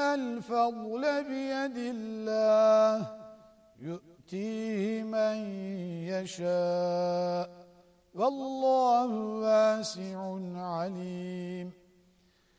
إن الفضل بيد الله يؤتيه من يشاء. والله واسع عليم.